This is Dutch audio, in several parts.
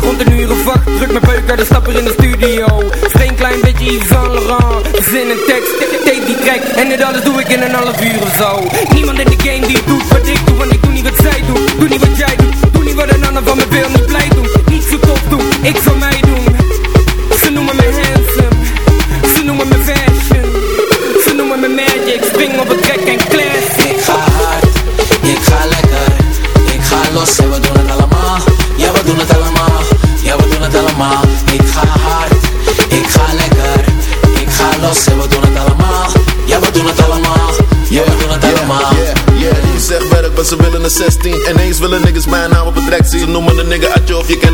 werk rond een uur of Druk mijn peuk naar de stapper in de studio. Geen klein beetje Yves Saint Laurent Zin en tekst, tape die track En dit alles doe ik in een half uur of zo. Niemand in de game die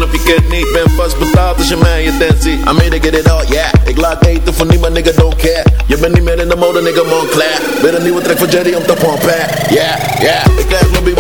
of je niet Ben vast betaald als je mij je tent ziet I made it get it all, yeah. Ik laat eten voor niemand, nigga, don't care. Je bent niet meer in de mode, nigga, Montclair Weer een nieuwe track van Jerry om te pompen Yeah, yeah Ik krijg lobby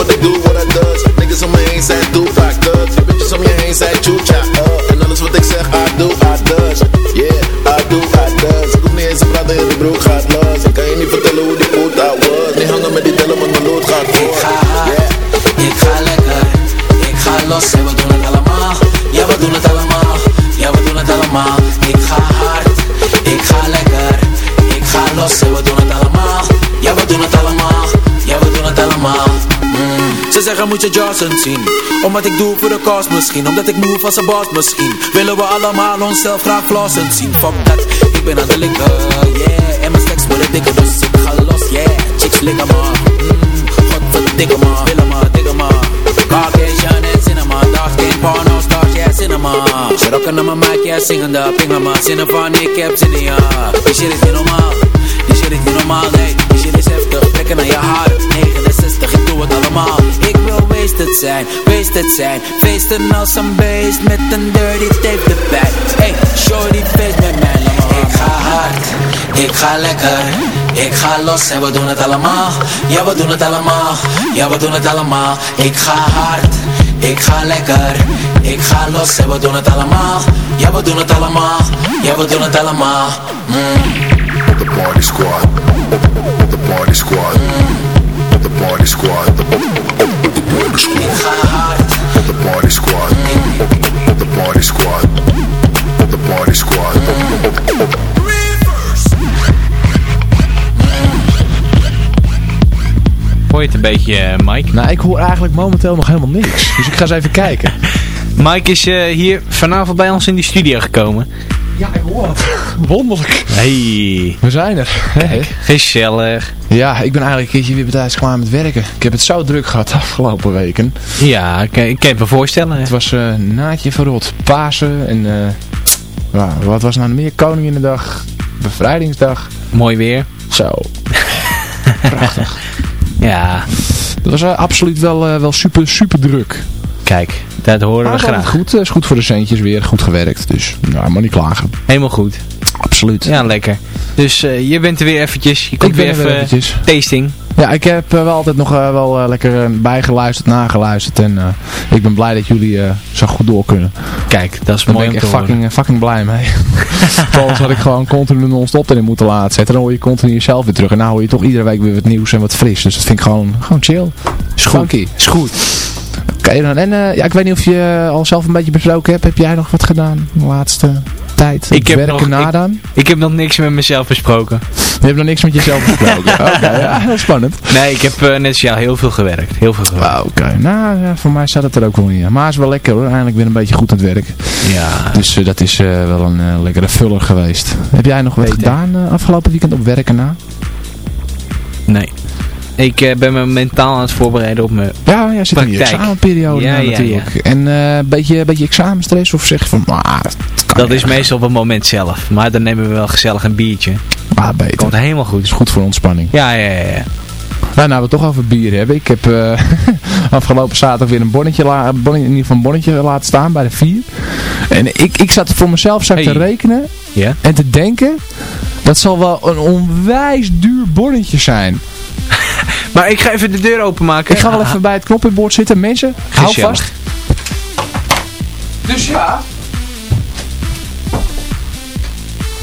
Zeggen moet je Johnson zien. Omdat ik doe voor de kost misschien. Omdat ik move als een boss misschien. Willen we allemaal onszelf graag flossen zien. Fuck dat, ik ben aan de linker Yeah, en mijn stacks worden dikker Dus ik ga los, yeah Chicks likken maar. Mm, Godverdikke maar. Willen maar, dikke maar. Caucasian en cinema Dark skin, porno stars, yeah, cinema. Ze rocken naar mijn mic, yeah, zingende Pingen maar, zinnen van ik heb zin in ja Die shit is niet normaal. Die shit is niet normaal, nee. Die shit is heftig, trekken naar je hart 69, ik allemaal. Ik wil wasted zijn, wasted zijn. Feesten als een beest met een dirty tape erbij Hey, shorty feest met mij, Ik ga hard, ik ga lekker. Ik ga los en we doen het allemaal. Ja, we doen het allemaal. Ja, we doen het allemaal. Ik ga hard, ik ga lekker. Ik ga los en we doen het allemaal. Ja, we doen het allemaal. Ja, we doen het allemaal. Mm. The party squad. The party squad. Party squad. The party squad. The party squad. The party squad. The party squad. Hoor je het een beetje, eh, Mike? Nou, ik hoor eigenlijk momenteel nog helemaal niks. Dus ik ga eens even kijken. Mike is eh, hier vanavond bij ons in die studio gekomen. Ja, ik hoor het. Wonderlijk. Hey, We zijn er. Hè? gezellig. Ja, ik ben eigenlijk een keertje weer betijds klaar met werken. Ik heb het zo druk gehad de afgelopen weken. Ja, ik, ik kan het me voorstellen. Het was eh naadje verrot. Pasen en... eh wat was nou meer? Koninginnedag. Bevrijdingsdag. Mooi weer. Zo. Prachtig. Ja, Dat was eh, absoluut wel, wel super, super druk. Kijk, dat horen we graag. goed, eh, is goed voor de centjes weer. Goed gewerkt. Dus, nou, maar niet klagen. Helemaal goed. Absoluut. Ja, lekker. Dus eh, je bent er weer eventjes. Je komt Ik ben weer er weer even eventjes. tasting. Ja, ik heb eh, wel altijd nog eh, wel eh, lekker eh, bijgeluisterd, nageluisterd. En eh, ik ben blij dat jullie eh, zo goed door kunnen. Kijk, dat is Daar mooi ben ik echt fucking, eh, fucking blij mee. Anders had ik gewoon continu non-stop erin moeten laten zetten. Dan hoor je continu jezelf weer terug. En nou hoor je toch iedere week weer wat nieuws en wat fris. Dus dat vind ik gewoon, gewoon chill. Is goed. Funky. Is goed. Oké dan. En eh, ja, ik weet niet of je al zelf een beetje besproken hebt. Heb jij nog wat gedaan de laatste tijd? Ik heb werken nog- na ik- dan? Ik heb nog niks met mezelf besproken. Je hebt nog niks met jezelf besproken. Oké, ja, heel spannend. Nee, ik heb eh, net jou heel veel gewerkt. Heel veel gewerkt. Ah, Oké, nou ja, voor mij staat het er ook wel in. Maar het is wel lekker hoor, eindelijk weer een beetje goed aan het werk. Ja. Dus eh, dat is wel een lekkere vuller geweest. Heb jij nog wat gedaan afgelopen weekend op werken na? Nee. Ik eh, ben me mentaal aan het voorbereiden op mijn... Ja, jij zit in Praktijk. examenperiode Ja, nou, ja, natuurlijk. En eh, een beetje, beetje examenstress of zeg van, ah, het kan Dat is meestal op het moment zelf. Maar dan nemen we wel gezellig een biertje. Ah, beter. Komt helemaal goed. is goed voor ontspanning. Ja, ja, ja. ja. Nou, nou we het toch over bier hebben. Ik heb eh, afgelopen zaterdag weer een bonnetje, la, bonnetje, in ieder geval een bonnetje laten staan bij de vier. En ik, ik zat voor mezelf zat te rekenen Ja? en te denken, dat zal wel een onwijs duur bonnetje zijn. Maar ik ga even de deur openmaken. Ik ga wel even bij het knoppenbord zitten. Mensen, hou vast. Dus ja.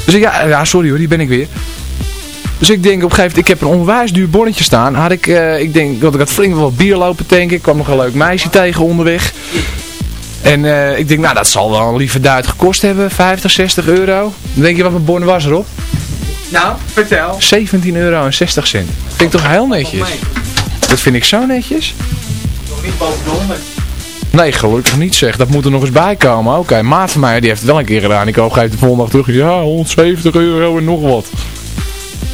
Dus ik, ja, ja, sorry hoor, die ben ik weer. Dus ik denk op een gegeven moment, ik heb een onwijs duur bonnetje staan. Had ik, eh, ik denk dat ik had flink wel wat bier lopen tanken. Ik kwam nog een leuk meisje tegen onderweg. En eh, ik denk, nou dat zal wel een lieve duit gekost hebben. 50, 60 euro. Dan denk je, wat voor bon was erop? Nou, vertel. 17 euro en 60 cent. Vind ik toch heel netjes? Dat vind ik zo netjes. Nog niet boven de 100. Nee, gelukkig niet zeg. Dat moet er nog eens bij komen. Oké, maat van mij die heeft het wel een keer gedaan. Ik hoop geeft de volgende dag terug. Ja, 170 euro en nog wat.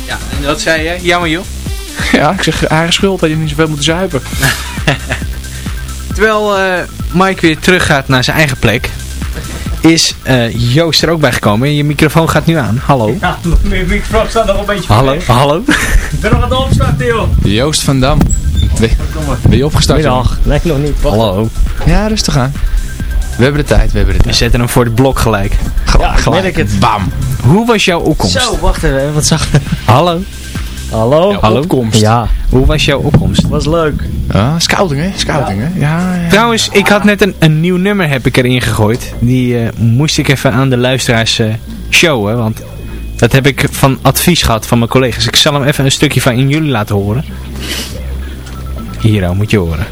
Ja, en wat zei je? Jammer joh. Ja, ik zeg eigen schuld dat je niet zoveel moet zuipen. Terwijl eh, Mike weer teruggaat naar zijn eigen plek. Is eh, Joost er ook bij gekomen. Je microfoon gaat nu aan. Hallo. Ja, mijn microfoon staat nog een beetje Hallo, weg. hallo. Ik ben nog aan het opstarten, joh. Joost van Dam. Ben, ben je opgestart? Middag. Nee, nog niet. Wacht. Hallo. Ja, rustig aan. We hebben de tijd, we hebben de We tijd. zetten hem voor het blok gelijk. Ja, ik merk het. Bam. Hoe was jouw opkomst? Zo, wacht even. Wat zag Hallo. Hallo? Hallo. Opkomst. Ja, Hoe was jouw opkomst? was leuk. Ah, scouting, hè? Scouting, hè? Ja, ja. Trouwens, ik had net een, een nieuw nummer heb ik erin gegooid. Die eh, moest ik even aan de luisteraars eh, showen. Want dat heb ik van advies gehad van mijn collega's. Ik zal hem even een stukje van in jullie laten horen. Hier, oh, moet je horen.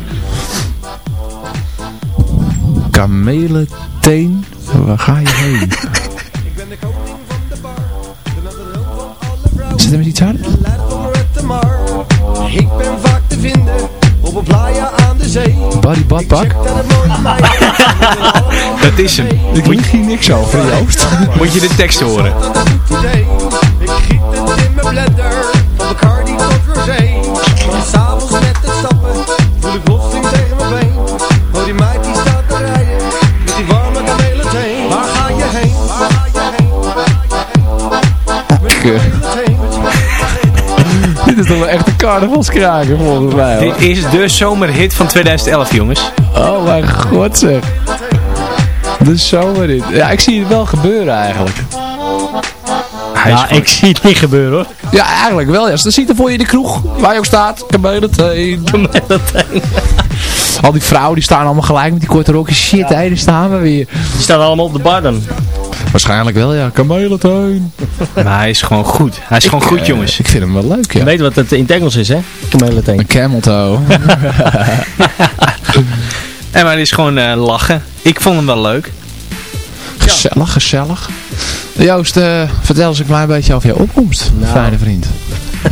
Kamelenteen. Waar ga je heen? Zit er met iets harder? Ik ben vaak te vinden op een playa aan de zee. Buddy Badbak? Dat is hem. Ik lieg hier niks over, Joost. Moet je de tekst horen. Ik giet het in mijn blender, van Bacardi tot Rosé. Want s'avonds met het stappen, voel ik plotseling tegen mijn been. Oh die meid die staat te rijden, met die warme kamelen Waar ga je heen? Waar ga je heen? Waar ga je heen? Dit is toch wel echt een carnavalskraker volgens mij. hoor. Dit is de zomerhit van 2011, jongens. Oh mijn god zeg. De zomerhit. Ja, ik zie het wel gebeuren eigenlijk. Hij Ja, ik zie het niet gebeuren, hoor. Ja, eigenlijk wel. Ja. Dan ziet er voor je in de kroeg, waar je ook staat, kameleteen. Al die vrouwen die staan allemaal gelijk met die korte rokjes. Shit, hé, daar staan we weer. Die staan allemaal op de bar dan. Waarschijnlijk wel, ja. Kameleteen. Maar hij is gewoon goed. Hij is gewoon goed, jongens. Ik vind hem wel leuk, ja. Je weet wat het in het Engels is, hè? Kameleteen. Een camel toe. En maar hij is gewoon eh, lachen. Ik vond hem wel leuk. Gezellig, gezellig. Joost, eh, vertel eens een klein beetje over jouw opkomst, Nou. fijne vriend.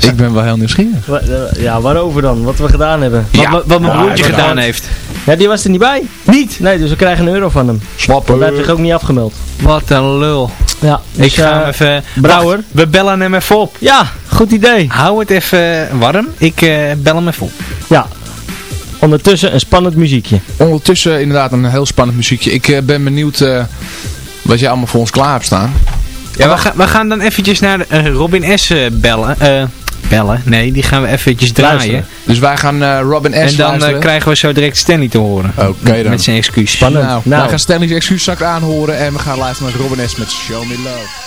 Ik ben wel heel nieuwsgierig. Wa- eh, Ja, waarover dan? Wat we gedaan hebben. Wat, Ja. wat, wat mijn broertje gedaan heeft. Ja, die was er niet bij. Niet? Nee, dus we krijgen een euro van hem. Slappen. Dat heeft zich ook niet afgemeld. Wat een lul. Ja, Ik dus, ga eh, hem even... Brouwer. Wacht, we bellen hem even op. Ja, goed idee. Hou het even warm. Ik eh, bel hem even op. Ja. Ondertussen een spannend muziekje. Ondertussen inderdaad een heel spannend muziekje. Ik ben benieuwd eh, wat jij allemaal voor ons klaar hebt staan. Ja, we, gaan we gaan dan eventjes naar Robin S. eh, bellen. Bellen? Nee, die gaan we eventjes draaien. Luisteren. Dus wij gaan eh, Robin S. En dan eh, krijgen we zo direct Stanley te horen. Oké dan. Met zijn excuus. Spannend. Nou, Nou. wij gaan Stanley's excuus straks aanhoren en we gaan luisteren naar Robin S. met Show Me Love.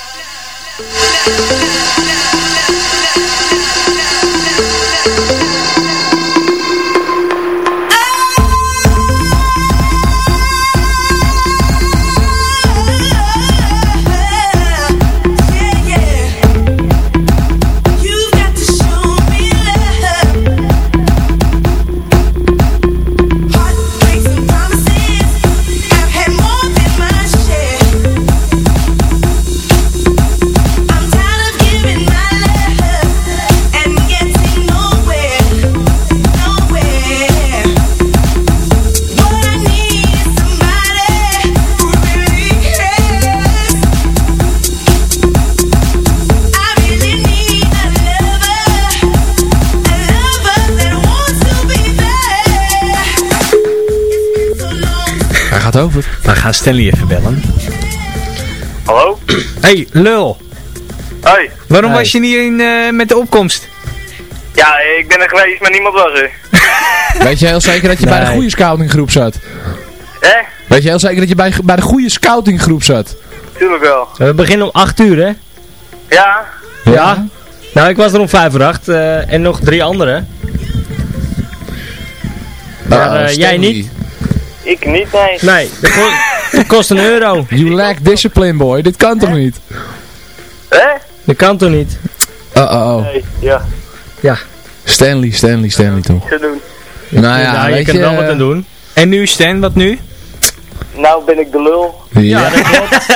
Gaat over. We gaan Stanley even bellen. Hallo? Hey, lul. Hoi. Waarom Hey. was je niet in eh, met de opkomst? Ja, ik ben er geweest, maar niemand was er. Weet je heel zeker dat je bij de goede scoutinggroep zat? Hè? Weet je heel zeker dat je bij, bij de goede scoutinggroep zat? Tuurlijk wel. We beginnen om 8 uur, hè? Ja? Ja. Nou, ik was er om 5 voor 8 eh, en nog drie anderen. Maar Uh, eh, jij niet? Ik niet, nee. Nee, dat kost, dat kost een euro. You lack discipline boy, dit kan toch niet? Hè? Dat kan toch niet? Uh oh oh. Nee, ja. Stanley, Stanley, Stanley toch? Te doen. Nou ja, Ja, je weet kan je... er wel wat aan doen. En nu Stan, wat nu? Nou ben ik de lul. Ja, dat klopt.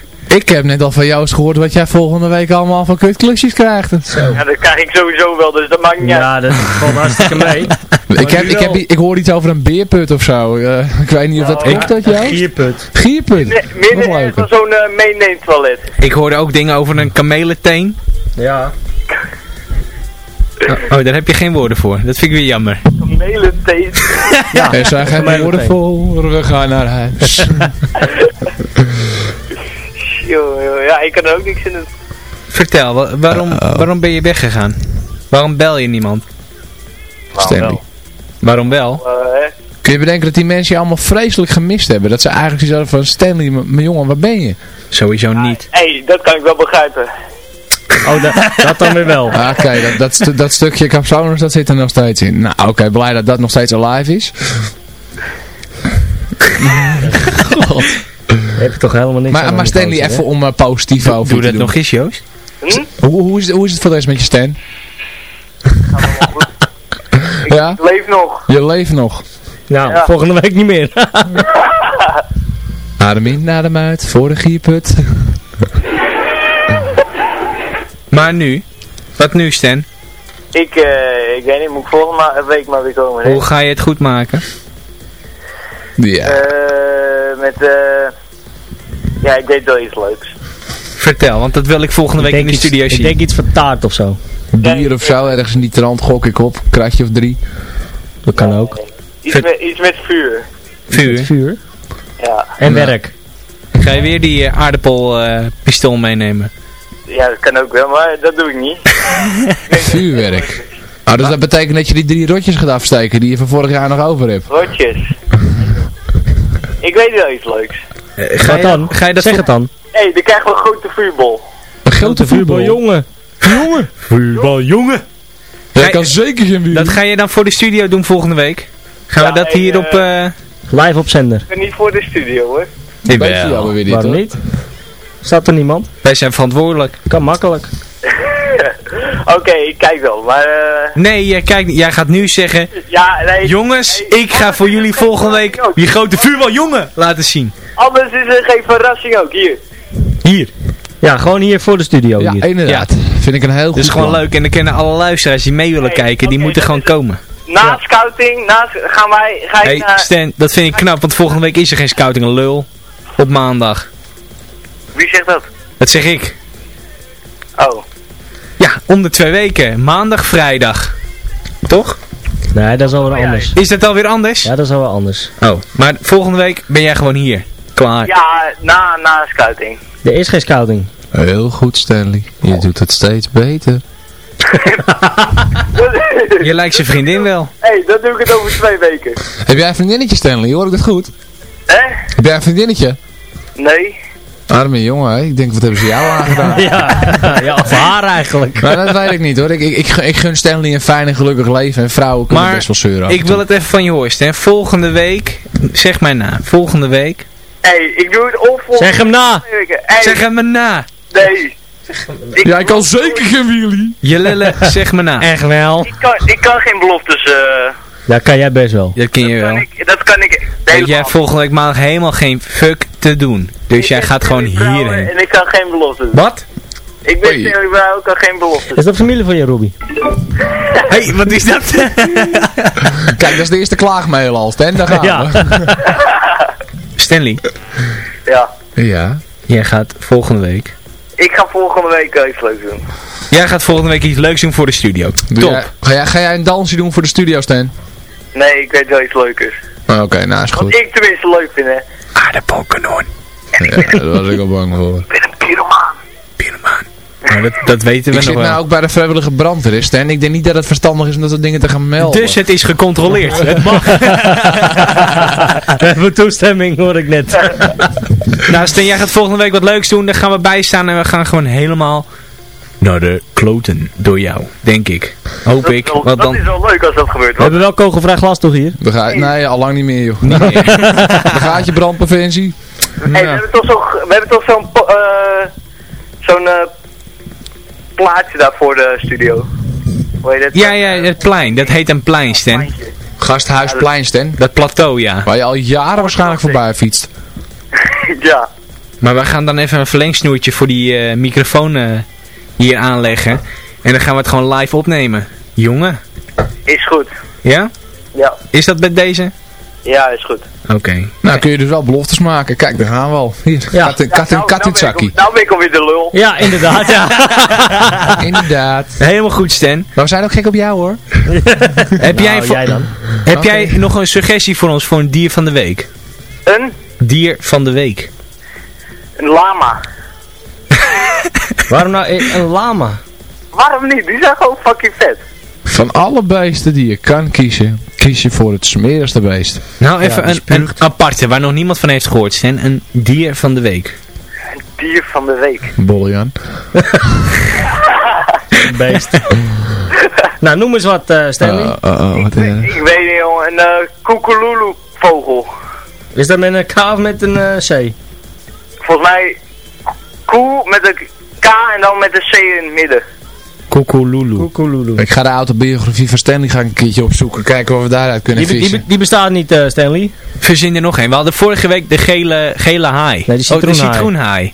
ik heb net al van Joost gehoord wat jij volgende week allemaal van kutklusjes krijgt. Ja, dat krijg ik sowieso wel, dus dat maakt niet uit. Ja, dat valt hartstikke mee. Ik, heb, ik, heb, ik hoor iets over een beerput of zo. Eh, ik weet niet of dat klopt, dat Joost? Gierput. Gierput. Nee, Midden van zo'n uh, meeneemtoilet. Ik hoorde ook dingen over een kamelenteen. Ja. Oh, oh, daar heb je geen woorden voor. Dat vind ik weer jammer. Melenteen. Ja, Er zijn geen woorden voor, we gaan naar huis. Joh, joh, ja, ik kan er ook niks in doen. Vertel, wa- waarom, waarom ben je weggegaan? Waarom bel je niemand? Stanley. Waarom wel? Eh? Kun je bedenken dat die mensen je allemaal vreselijk gemist hebben? Dat ze eigenlijk zoiets hadden van Stanley, mijn jongen, waar ben je? Sowieso niet. hey, dat kan ik wel begrijpen. Oh, da- dat dan weer wel. Ah, Oké, dat, dat, stu- dat stukje capsules, dat zit er nog steeds in. Nou, oké, blij dat dat nog steeds alive is. Heb je toch helemaal niks aan Maar, aan maar die Stanley, hè? even om uh, positief over Doe te dat doen. nog eens, Joost. Hm? Hoe, hoe, is, hoe is het voor de rest met je Stan? Ja, Ik leef nog. je leeft nog. Nou, Ja. volgende week niet meer. Adem in, adem uit, voor de gierput. Maar nu? Wat nu, Stan? Ik, eh, ik weet niet, moet ik volgende week maar weer komen. hè? Hoe ga je het goed maken? Ja. Eh, met, eh, ja, ik weet wel iets leuks. Vertel, want dat wil ik volgende week in de iets- studio Ik zien. denk iets van taart of zo. Bier of zo, ergens in die trant gok ik op. Kratje of drie. Dat kan ook. Iets met, iets met vuur. Vuur. Vuur. Ja. En Ja. werk. Ga je weer die uh, aardappelpistool meenemen? ja, dat kan ook wel, maar dat doe ik niet. Vuurwerk. Ah, dus dat betekent dat je die drie rotjes gaat afsteken die je van vorig jaar nog over hebt. Rotjes. ik weet wel iets leuks. Ga, Wat je, dan? ga je dat zeg het dan. Hé, hey, dan krijgen we een grote vuurbol. Een grote vuurbal. jongen. Jongen. Vuurbal jongen. Jij kan zeker geen wielen. Dat ga je dan voor de studio doen volgende week? Gaan Ja, we dat hey, hier op... eh, eh Live op zender. Ik ben niet voor de studio hoor. Weet je jawel. wel weer dit, Waarom hoor. niet? Staat er niemand? Wij zijn verantwoordelijk. Kan makkelijk. Oké, ik kijk wel, maar eh... Nee, jij, kijk, jij gaat nu zeggen... Ja, nee. Jongens, nee, ik ga voor jullie volgende week die grote vuurbal jongen laten zien. Anders is er geen verrassing ook, hier. Hier. Ja, gewoon hier voor de studio Ja, hier. inderdaad. Vind ik een heel goed Dat is gewoon plan. leuk en dan kunnen alle luisteraars die mee willen Hey, kijken, die moeten gewoon komen. Na scouting, na, gaan wij, ga ik Hey naar... Stan, dat vind ik knap, want volgende week is er geen scouting, een lul. Op maandag. Wie zegt dat? Dat zeg ik. Oh. Ja, om de twee weken. Maandag, vrijdag. Toch? Nee, dat is alweer ja. anders. Is dat alweer anders? Ja, dat is alweer anders. Oh, maar volgende week ben jij gewoon hier. Klaar. Ja, na, na scouting. Er is geen scouting. Heel goed, Stanley. Je doet het steeds beter. Je lijkt zijn vriendin wel. hey, dat doe ik het over twee weken. Heb jij een vriendinnetje, Stanley? Hoor ik dat goed? Hè? Heb jij een vriendinnetje? Nee. Arme jongen, hè? ik denk, wat hebben ze jou aangedaan? Ja, ja of haar eigenlijk. Maar dat weet ik niet hoor. Ik, ik, ik, gun- ik gun Stanley een fijn en gelukkig leven. En vrouwen kunnen Maar best wel zeuren. Ik wil het even van je horen, Stan. Volgende week, zeg mij na. Volgende week. Hey, ik doe het op voor Zeg hem na. Hey, Zeg hem me na. nee. Ik, Jij kan zeker geen wheelie. Je lullen, zeg me na. Echt wel. ik, kan, ik kan geen beloftes, eh... Ja, kan jij best wel. Dat ken je dat, kan wel. ik, dat kan ik Weet jij volgende week maandag helemaal geen fuck te doen. Dus jij Ik gaat gewoon hierheen. En ik kan geen beloftes. Wat? Ik ben Brouwer, ik kan geen beloftes. Is dat familie van je, Ruby? hey, wat is dat? Kijk, dat is de eerste klaagmail al, Stan. Daar gaan Ja. we. Stanley, Ja. Ja. jij gaat volgende week... Ik ga volgende week iets leuks doen. Jij gaat volgende week iets leuks doen voor de studio. Doe Top. jij- ga, jij, ga jij een dansje doen voor de studio, Stan? Nee, ik weet wel iets leukers. Oh, Oké, nou is Wat goed. ik tenminste leuk vind, hè. Aardappelkanon. Ja, daar was ik al bang voor. Ik ben een pyromaan. Nou, dat, dat weten we Ik nog zit wel. nou ook bij de vrijwillige brandweer, Stan. Ik denk niet dat het verstandig is om dat soort dingen te gaan melden. Dus het is gecontroleerd. Het mag. We hebben toestemming, hoor ik net. nou Stan, jij gaat volgende week wat leuks doen. Daar gaan we bijstaan en we gaan gewoon helemaal naar de kloten door jou. Denk ik. Hoop Dat, ik. is wel- Want dat dan... is wel leuk als dat gebeurt, We hoor. hebben wel kogelvrij glas toch hier? Dan ga, nee, al lang niet meer, joh. Niet meer. Dan gaat je brandpreventie. Hey, we hebben toch zo- we hebben toch zo'n eh, zo'n eh, plaatje daar voor de studio. Hoe heet het? Ja, ja, het plein. Dat heet een plein, Stan. Pleintje. Gasthuisplein, Stan. Dat plateau, ja. Waar je al jaren waarschijnlijk voorbij fietst. ja. Maar we gaan dan even een verlengsnoertje voor die eh, microfoon eh, hier aanleggen. En dan gaan we het gewoon live opnemen. Jongen. Is goed. Ja? Ja. Is dat bij deze? Ja, is goed. Oké. Nou, kun je dus wel beloftes maken. Kijk, daar gaan we al. Hier, Ja. kat, in- kat, in- nou, kat in het nou ben ik Nou ben alweer de lul. Ja, inderdaad, ja. Inderdaad. Helemaal goed, Stan. Maar we zijn ook gek op jou hoor. Heb, jij, Nou, jij dan? heb jij nog een suggestie voor ons voor een dier van de week? Een, Dier van de week. een lama. Waarom nou een een lama? Waarom niet? Die zijn gewoon fucking vet. Van alle beesten die je kan kiezen, kies je voor het smerigste beest. Nou, even een, een aparte, waar nog niemand van heeft gehoord, Stan. Een dier van de week. Dier van de week. Boljan. Beest. nou, noem eens wat, eh, Stanley. Oh, oh, oh, wat is er? Ik weet niet jongen, een uh, koekeloeloe vogel. Is dat met een K of met een eh, C? Volgens mij koe met een K en dan met een C in het midden. Koekoeloeloe. Koekeloeloe. Ik ga de autobiografie van Stanley ga ik een keertje opzoeken. Kijken of we daaruit kunnen Die, die, die bestaat niet, eh, Stanley. Verzin er nog een. We hadden vorige week de gele, gele haai. Nee, Oh, de citroenhaai.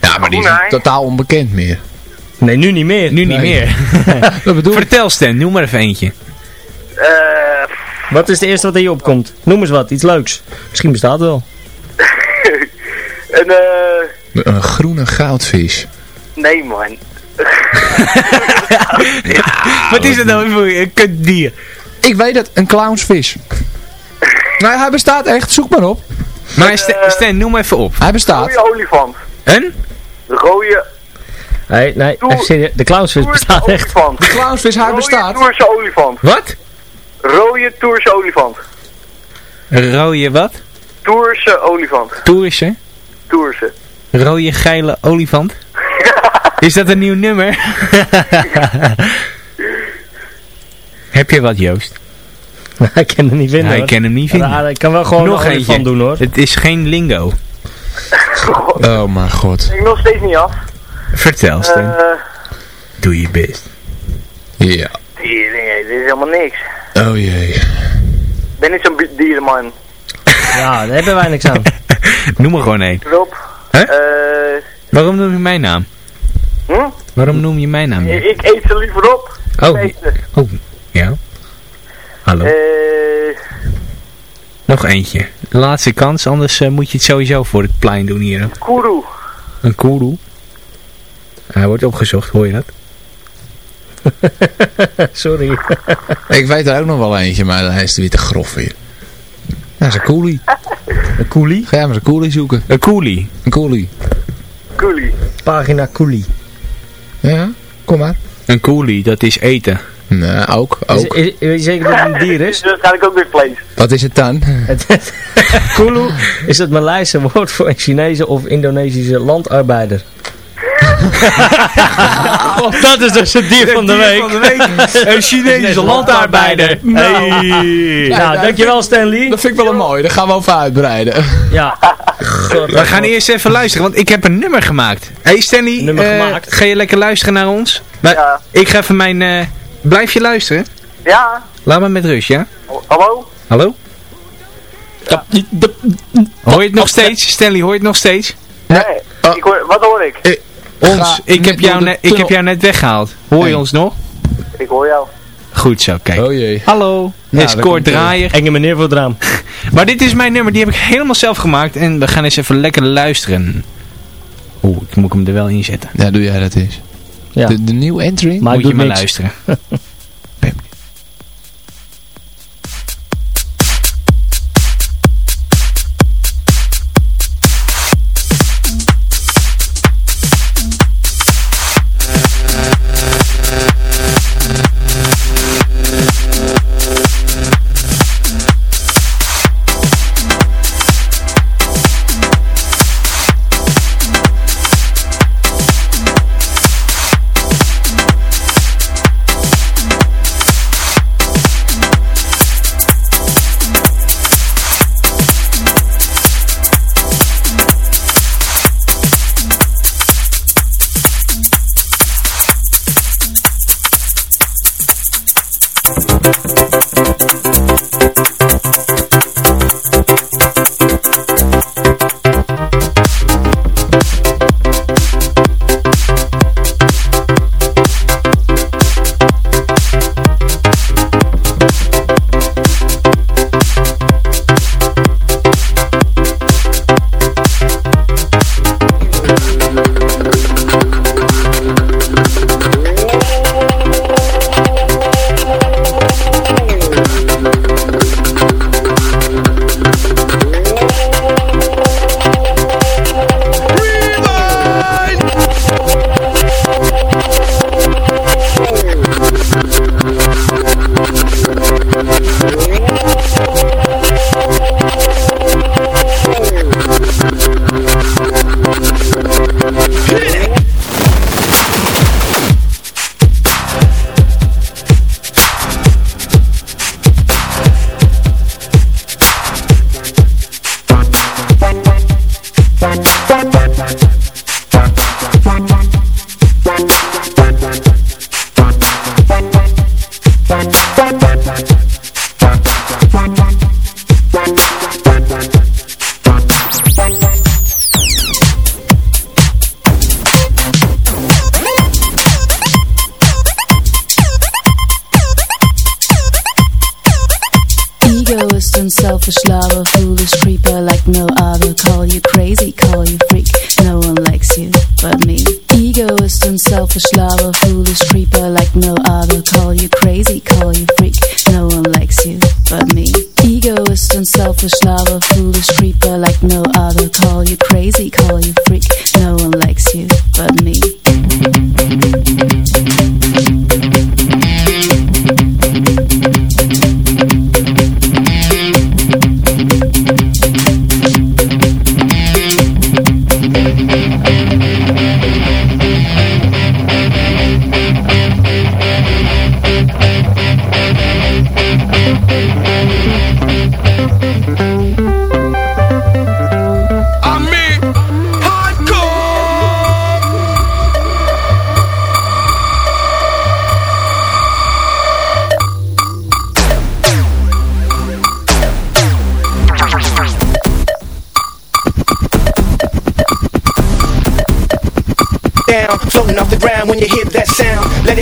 Ja, maar die is totaal onbekend meer. Nee, nu niet meer. Nu niet Nee. meer. Ik. Vertel Stan, noem maar even eentje. Eh, Wat is het eerste wat in je opkomt? Noem eens wat, iets leuks. Misschien bestaat het wel. een eh, Een groene goudvis. nee man. Wat is het nou voor een kutdier? Ik weet het, een clownsvis. Nee, hij bestaat echt. Zoek maar op. Maar Stan, Stan, noem even op. Hij bestaat. Rode olifant. Een? Rode Nee, nee, Toer- even serieus. De clownsvis Toerse bestaat echt. olifant. De clownsvis, hij Rode bestaat. Toerse olifant. Wat? Rode Toerse olifant. Een rode wat? Toerse olifant. Toerische? Toerse. Rode geile olifant? Is dat een nieuw nummer? Heb je wat Joost? ik kan hem niet vinden Ja, ik kan hem niet vinden. Ja, ik kan wel gewoon Nog een eentje. doen hoor. Het is geen lingo. Oh mijn god. Ik nog steeds niet af. Vertel Stan. Eh, Doe je best. Ja. dit is helemaal niks. Oh jee. Ik ben niet zo'n dierenman. Ja, daar hebben wij niks aan. Noem er gewoon één. Rob. Hè? Eh, Waarom noem je mijn naam? Hm? Waarom noem je mijn naam? Ik, niet? ik eet ze liever op. Oh, oh, ja. Hallo. Eh, Nog eentje. Laatste kans, anders eh, moet je het sowieso voor het plein doen hier. Koeroe. Een koeroe. Hij wordt opgezocht, hoor je dat? Sorry. Ik weet er ook nog wel eentje, maar hij is weer te grof weer. Ja, dat is een coolie. Een coolie. Ga jij maar eens een coolie zoeken. Een koelie. Een coolie. Coolie. Pagina coolie. Ja, kom maar. Een koelie, dat is eten. Nee, ook. Is, ook. is, weet je zeker dat het een dier is? waarschijnlijk ook weer vlees. Wat is het dan? Kulu is het Maleise woord voor een Chinese of Indonesische landarbeider. dat is dus het dier van de week. Een Chinese landarbeider. Hey. Nou, dankjewel Stanley. Dat vind ik wel een mooi. Dat gaan we over uitbreiden. Ja. We gaan eerst even luisteren, want ik heb een nummer gemaakt. Hey Stanley, Nummer eh, gemaakt? ga je lekker luisteren naar ons? Maar Ja. Ik ga even mijn... eh, blijf je luisteren? Ja. Laat me met rust, ja? Hallo? Hallo? Hoor je het nog steeds? Stanley, hoor je het nog steeds? Nee. Ik hoor, wat hoor ik? Ons, ik heb, jou net, ik heb jou net weggehaald. Hoor je Hey. ons nog? Ik hoor jou. Goed zo, kijk. Oh jee. Hallo, Nou, is Kort. Draaier. Enge meneer voor het raam. Maar dit is mijn nummer, die heb ik helemaal zelf gemaakt. En we gaan eens even lekker luisteren. Oeh, ik moet hem er wel in zetten. Ja, doe jij dat eens. Ja. De, de nieuwe entry? Maar moet je maar niks. luisteren.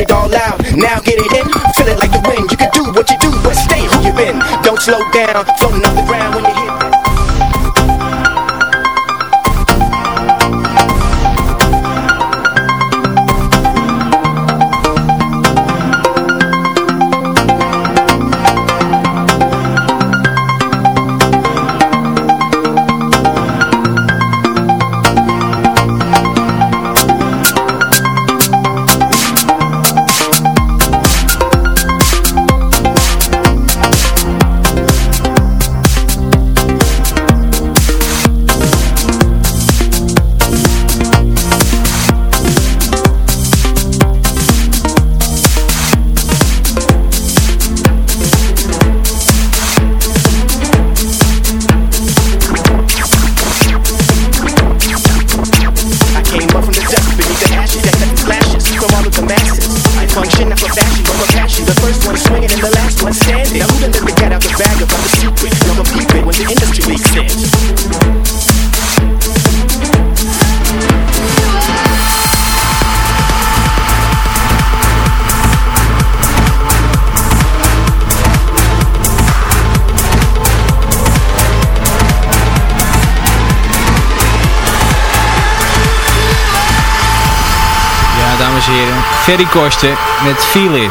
it all out. Now get it in, feel it like the wind. You can do what you do, but stay who you been. Don't slow down, floating dames en heren. Ferry Korsten met Feel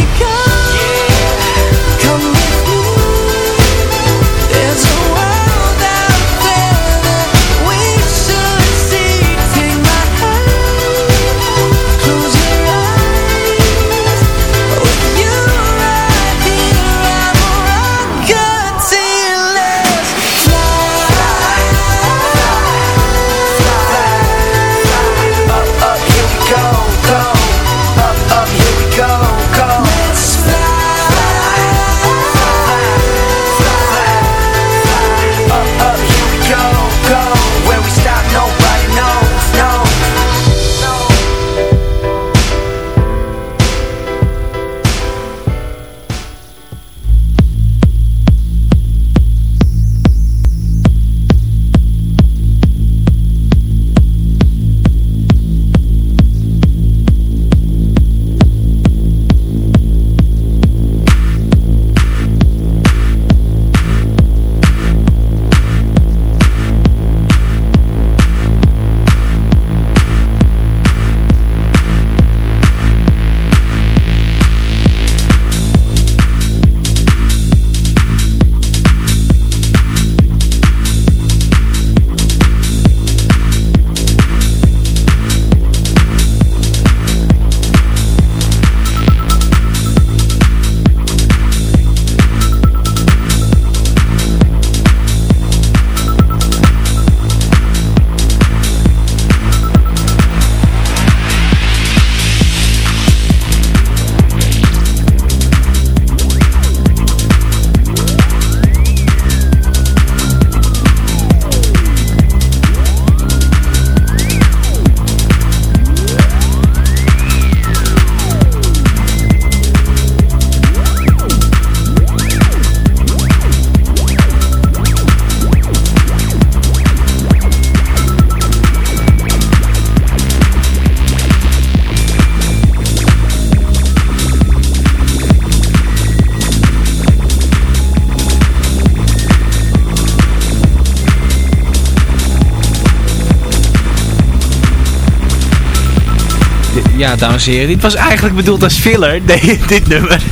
Ja, dames en heren, dit was eigenlijk bedoeld als filler, de- dit nummer.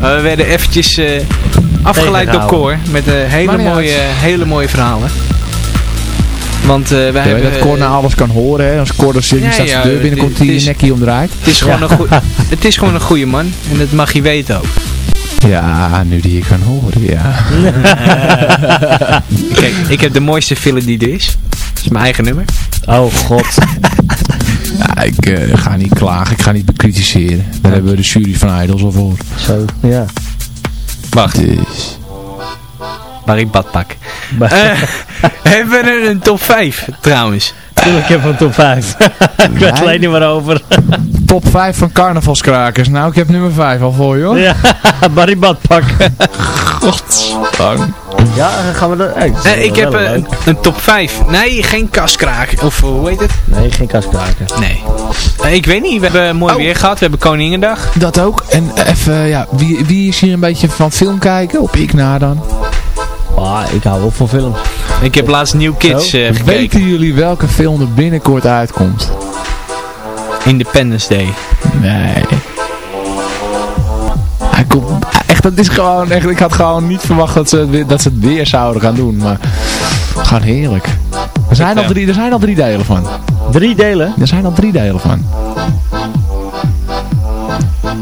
Maar we werden eventjes eh, afgeleid door. Cor met eh, hele, mooie, hele mooie verhalen. Want eh wij Ja, hebben... dat Cor eh, nou alles kan horen, hè. Als Cor er zit, Ja, staat ja, de deur binnen, komt hij je nekje omdraait. het, is gewoon een het is gewoon een goede man en dat mag je weten ook. Ja, nu die je kan horen, ja. Kijk, ik heb de mooiste filler die er is. Dat is mijn eigen nummer. Oh god. Ik eh, ga niet klagen, ik ga niet bekritiseren. Daar hebben we de jury van Idols al voor. Zo, ja. Wacht, Dus. waar ik badpak. Maar, Eh, hebben we er een top 5 trouwens? Tuurlijk heb ik een top 5. ik weet alleen niet meer over. Top 5 van carnavalskrakers. Nou, ik heb nummer 5 al voor je hoor. ja, Barry Badpak. Godsdank. ja, gaan we dat... Hey, dat is Eh, ik heb een, een top 5. Nee, geen kaskraak. Of eh, hoe heet het? Nee, geen kaskraken. Nee. Eh, ik weet niet, we hebben mooi Oh. weer gehad. We hebben Koningendag. Dat ook. En even, ja, wie, wie is hier een beetje van film kijken? Op ik na dan. Ah, ik hou wel van films. Ik heb laatst New Kids gekeken. Weten jullie welke film er binnenkort uitkomt? Independence Day. Nee. Echt, dat is gewoon, echt, ik had gewoon niet verwacht dat ze, het dat ze het weer zouden gaan doen, maar gewoon heerlijk. Er zijn, al drie, er zijn al drie delen van. Drie delen? Er zijn al drie delen van.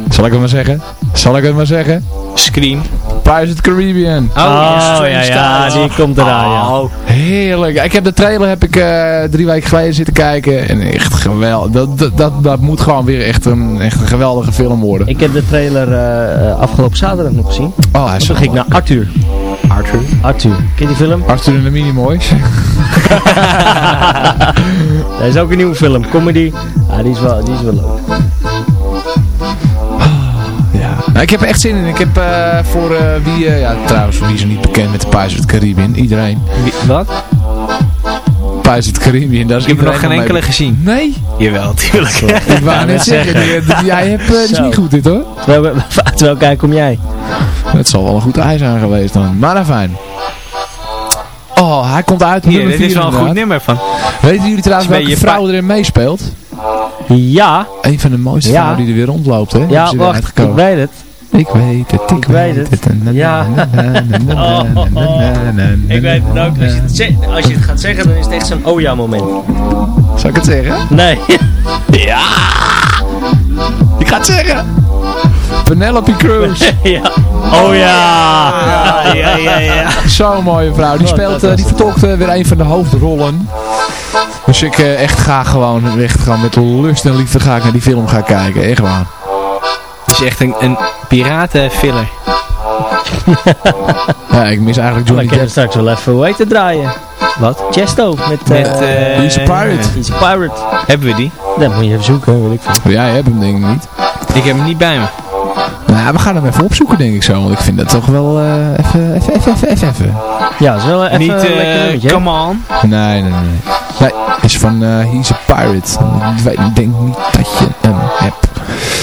Zal ik het maar zeggen? Zal ik het maar zeggen? Scream. Pirates of the Caribbean. Oh, ja, ja, die komt eraan, ja. Oh, Heerlijk. Ik heb de trailer heb ik eh, drie weken geleden zitten kijken. En echt geweldig. Dat, dat, dat, dat moet gewoon weer echt een, echt een geweldige film worden. Ik heb de trailer eh, afgelopen zaterdag nog gezien. Oh, hij is Toen ging ik naar Arthur. Arthur. Arthur. Ken je die film? Arthur en de Minimoys. Dat is ook een nieuwe film. Comedy. Ja, die is wel, die is wel leuk. Nou, ik heb er echt zin in. Ik heb eh, voor eh, wie, eh, ja trouwens voor wie is er niet bekend met de Pirates of the Caribbean. Iedereen. Wie- wat? Pirates of the Caribbean, daar is Ik heb er nog geen enkele gezien. Nee? Jawel, tuurlijk. Ik wou net zeggen, jij hebt, dat is niet goed dit hoor. Terwijl, terwijl kijk kom jij. Het zal wel een goed ijs aan geweest dan. Maar nou fijn. Oh, hij komt uit op Hier, nummer dit is wel een goed nummer van. Weten jullie trouwens welke je vrouw erin meespeelt? Ja, Een van de mooiste Ja. vrouwen die er weer rondloopt, hè? ja, wacht. Ik weet het. Ik weet het, ik, Ik weet het. Ja. Ik weet het ook. Als je het, zegt- als je het gaat zeggen, dan is het echt zo'n oh ja moment. Zal ik het zeggen? Nee. Ik ga het zeggen. Penelope Cruz. ja. Oh ja. Ja, ja, ja. Zo'n mooie vrouw. Die speelt, eh, die vertolkt eh, weer een van de hoofdrollen. Dus ik eh, echt ga gewoon, echt gewoon met lust en liefde ga ik naar die film gaan kijken. Echt waar. Het is echt een, een piratenfiller. Ja, ik mis eigenlijk Johnny kan je Depp. straks wel even hoe heet het draaien. Wat? Chesto met, Met, eh eh, He's a Pirate. He's a Pirate. Hebben we die? Dat moet je even zoeken, weet ik veel. Jij hebt hem denk ik niet. Ik heb hem niet bij me. Nou, ja, we gaan hem even opzoeken denk ik zo. Want ik vind dat toch wel eh, even, even, even, even, even. Ja, dat is wel even niet, een lekker eh come on. Nee, nee, nee. Nee, is van uh, He's a Pirate. Ik denk niet dat je hem hebt.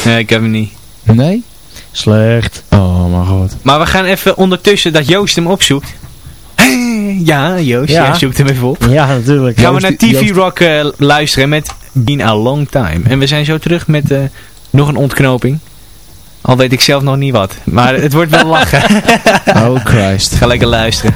Nee, ik heb hem niet. Nee? Slecht. Oh mijn god. Maar we gaan even ondertussen dat Joost hem opzoekt. Eh, Ja, Joost, Ja. jij zoekt hem even op. Ja, natuurlijk. Gaan we naar TV Joost- Rock eh, luisteren met Been a Long Time. En we zijn zo terug met eh, nog een ontknoping. Al weet ik zelf nog niet wat. Maar het wordt wel lachen. Oh Christ. Ga lekker luisteren.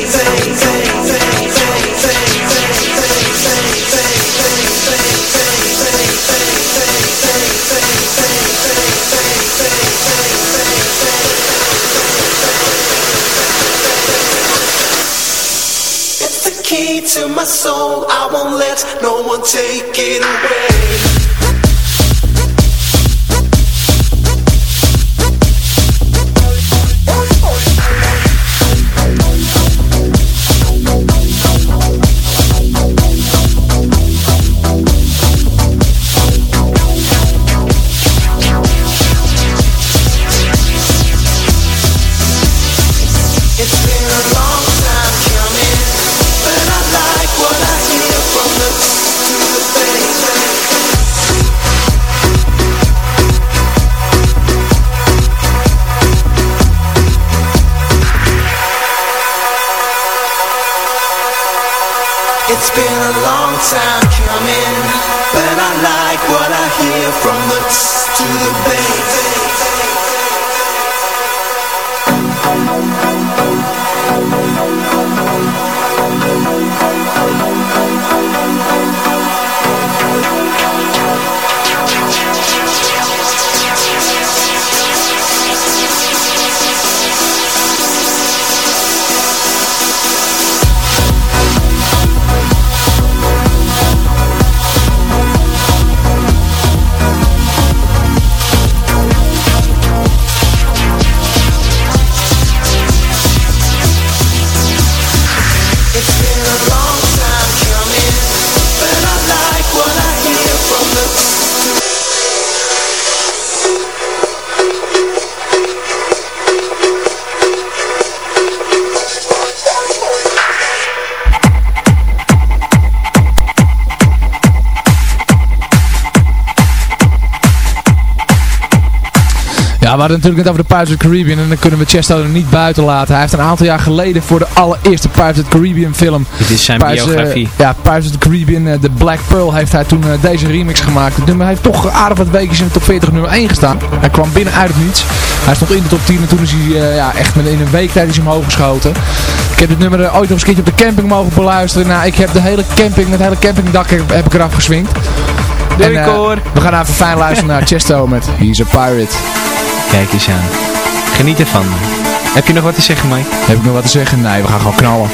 to my soul. I won't let no one take it away. Hadden het natuurlijk net over de Pirates of the Caribbean en dan kunnen we Chesto er niet buiten laten. Hij heeft een aantal jaar geleden voor de allereerste Pirates of the Caribbean film... Dit is zijn Pirates, eh, biografie. ja, Pirates of the Caribbean, eh, The Black Pearl, heeft hij toen eh, deze remix gemaakt. Het nummer heeft toch aardig wat weekjes in de top 40 nummer 1 gestaan. Hij kwam binnen uit het niets. Hij stond in de top 10 en toen is hij eh, ja, echt met, in een week tijd is hij omhoog geschoten. Ik heb dit nummer ooit nog eens een keertje op de camping mogen beluisteren. Nou, ik heb de hele camping, het hele campingdak heb, heb ik eraf geswingd. En, Cor. we gaan even fijn luisteren naar Chesto met He's a Pirate. Kijk eens aan. Geniet ervan. Heb je nog wat te zeggen, Mike? Heb ik nog wat te zeggen? Nee, we gaan gewoon knallen.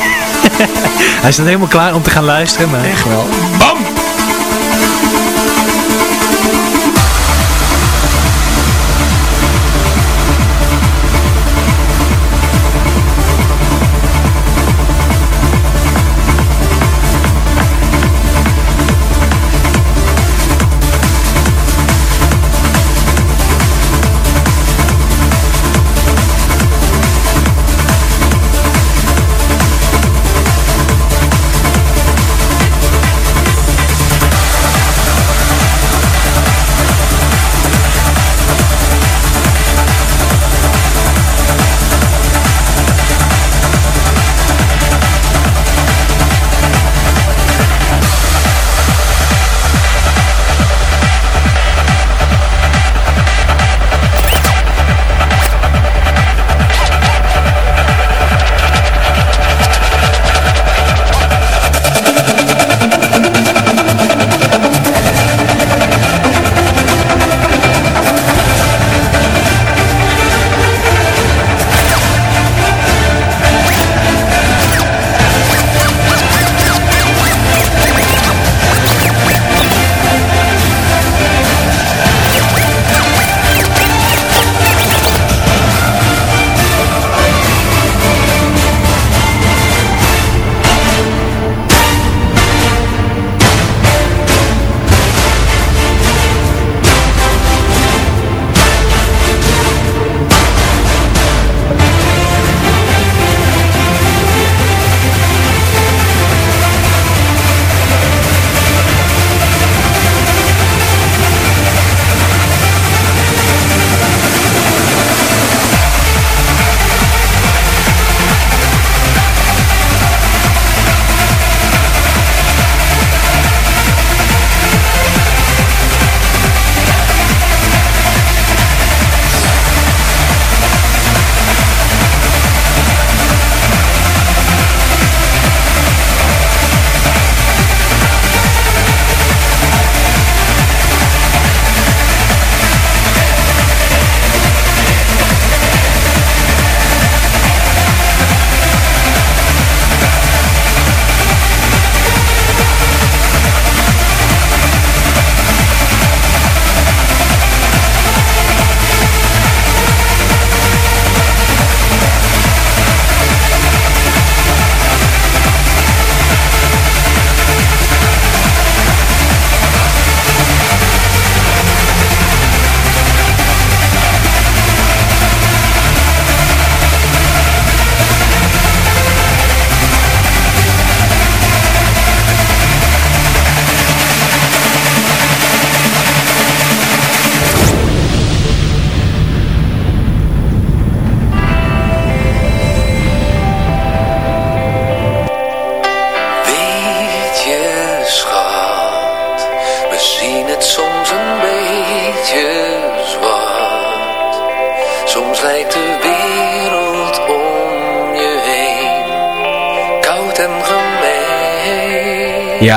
Hij staat helemaal klaar om te gaan luisteren, maar... Echt wel. Bam!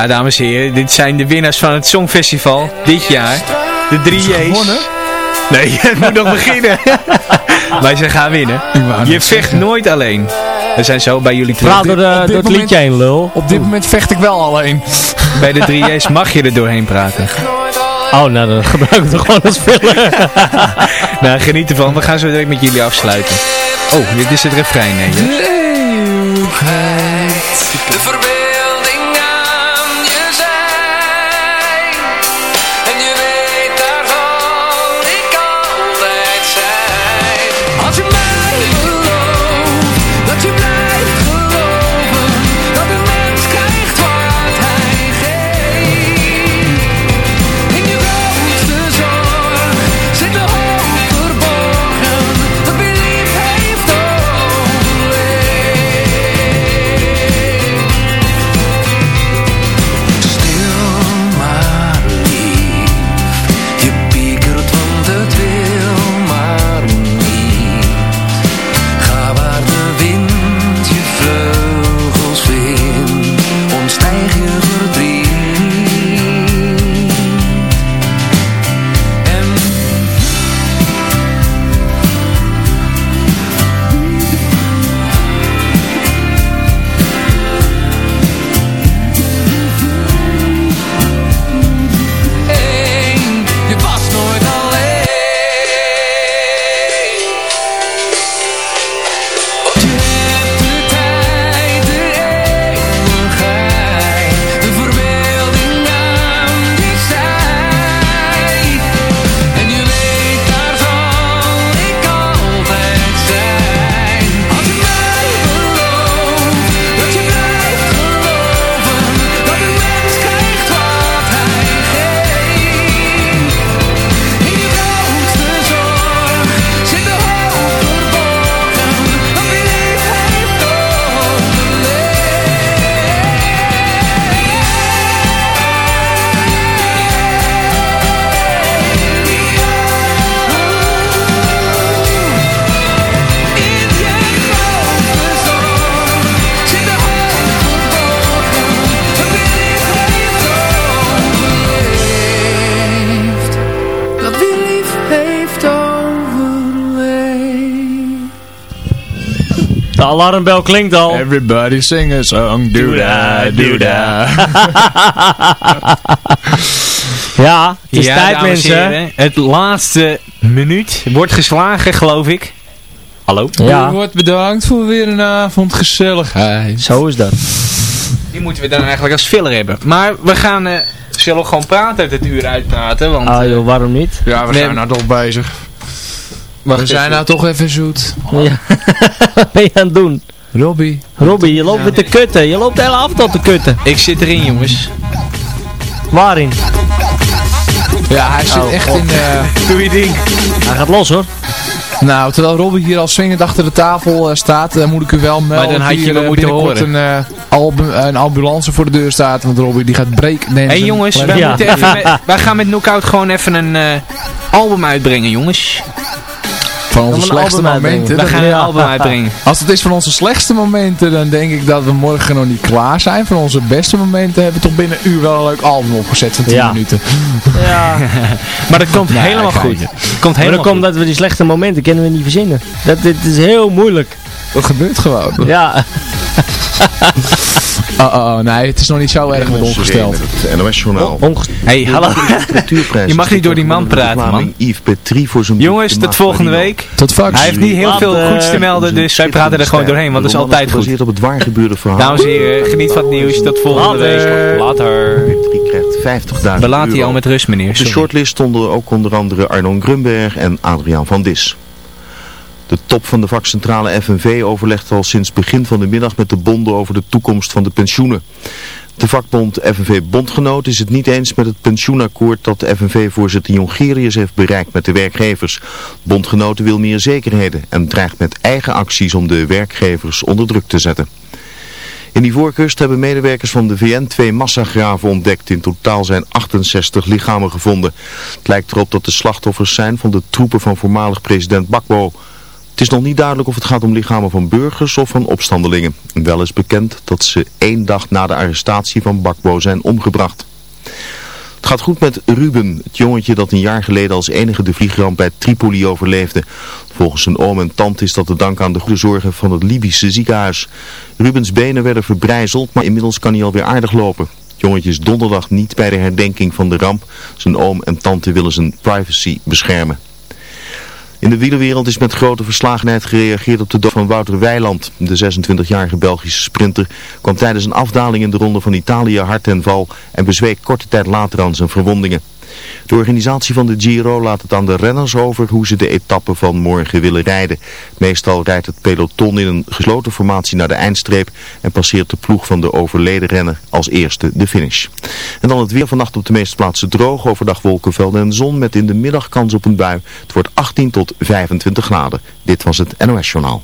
Ja, dames en heren, dit zijn de winnaars van het Songfestival dit jaar. De drie J's. gewonnen? Nee, het moet nog beginnen. maar ze gaan winnen. Je vecht nooit alleen. We zijn zo bij jullie terug. Praat door, de, het moment- liedje heen, lul. Op dit moment vecht ik wel alleen. Bij de drie J's mag je er doorheen praten. Oh, nou dan gebruik ik het gewoon als filler. Nou, geniet ervan. We gaan zo direct met jullie afsluiten. Oh, dit is het refrein, nee. hè? De alarmbel klinkt al. Everybody sing a song. Do that, do that. Ja, het is ja, tijd mensen. heren, Het laatste minuut wordt geslagen, geloof ik. Hallo? U Ja, wordt bedankt voor weer een avond gezelligheid. zo is dat. Die moeten we dan eigenlijk als filler hebben. Maar we gaan... eh zullen we gewoon praten uit het uur uitpraten, want... Ah eh, joh, waarom niet? Ja, we Nee. zijn nou toch bezig. we zijn nou toch even zoet. Ja. Wat ben je aan het doen? Robbie. Robbie, je loopt met de kutten. Je loopt de hele avond op te kutten. ik zit erin, jongens. Waarin? Ja, hij zit echt in... eh, Doe je ding. Hij gaat los hoor. Nou, terwijl Robbie hier al swingend achter de tafel eh, staat, eh, moet ik u wel melden dan dat had je moeten horen. Een, eh, albu- een ambulance voor de deur staat, want Robbie die gaat breakdansen. Hé hey, jongens, wij, Ja. moeten even met- wij gaan met Knockout gewoon even een eh, album uitbrengen, jongens. Van onze slechtste momenten. We dan- gaan een album uitbrengen. Als het is van onze slechtste momenten, dan denk ik dat we morgen nog niet klaar zijn. Van onze beste momenten hebben we toch binnen een uur wel een leuk album opgezet van 10 Ja. minuten. Ja. Maar dat komt Nee, helemaal goed. Komt Maar helemaal dat komt dat we die slechte momenten kennen we niet verzinnen. Dat, dit is heel moeilijk. Dat gebeurt gewoon. Ja. Oh, oh, oh, nee, het is nog niet zo erg met ongesteld. Het NOS-journaal. Hey, hallo. Je mag niet door die man praten, man. Yves Petrie voor zijn Jongens, tot volgende week. Tot. Hij heeft niet heel veel Later. goeds te melden, dus wij praten er gewoon doorheen, want dat is altijd goed. Gebaseerd op het waar gebeurde verhaal. Dames en heren, geniet van het nieuws. Tot volgende week. Later. Petrie krijgt 50.000 Belaat hij al met rust, meneer. Op de shortlist stonden ook onder andere Arnon Grunberg en Adriaan van Dis. De top van de vakcentrale FNV overlegt al sinds begin van de middag met de bonden over de toekomst van de pensioenen. De vakbond FNV Bondgenoot is het niet eens met het pensioenakkoord dat FNV-voorzitter Jongerius heeft bereikt met de werkgevers. Bondgenoten wil meer zekerheden en dreigt met eigen acties om de werkgevers onder druk te zetten. In die voorkust hebben medewerkers van de VN twee massagraven ontdekt. In totaal zijn 68 lichamen gevonden. Het lijkt erop dat de slachtoffers zijn van de troepen van voormalig president Bakbo. Het is nog niet duidelijk of het gaat om lichamen van burgers of van opstandelingen. Wel is bekend dat ze één dag na de arrestatie van Bakbo zijn omgebracht. Het gaat goed met Ruben, het jongetje dat een jaar geleden als enige de vliegramp bij Tripoli overleefde. Volgens zijn oom en tante is dat te danken aan de goede zorgen van het Libische ziekenhuis. Rubens benen werden verbrijzeld, maar inmiddels kan hij alweer aardig lopen. Het jongetje is donderdag niet bij de herdenking van de ramp. Zijn oom en tante willen zijn privacy beschermen. In de wielerwereld is met grote verslagenheid gereageerd op de dood van Wouter Weiland. De 26-jarige Belgische sprinter kwam tijdens een afdaling in de ronde van Italië hard ten val en bezweek korte tijd later aan zijn verwondingen. De organisatie van de Giro laat het aan de renners over hoe ze de etappe van morgen willen rijden. Meestal rijdt het peloton in een gesloten formatie naar de eindstreep en passeert de ploeg van de overleden renner als eerste de finish. En dan het weer vannacht op de meeste plaatsen droog, overdag wolkenvelden en zon met in de middag kans op een bui. Het wordt 18 tot 25 graden. Dit was het NOS Journaal.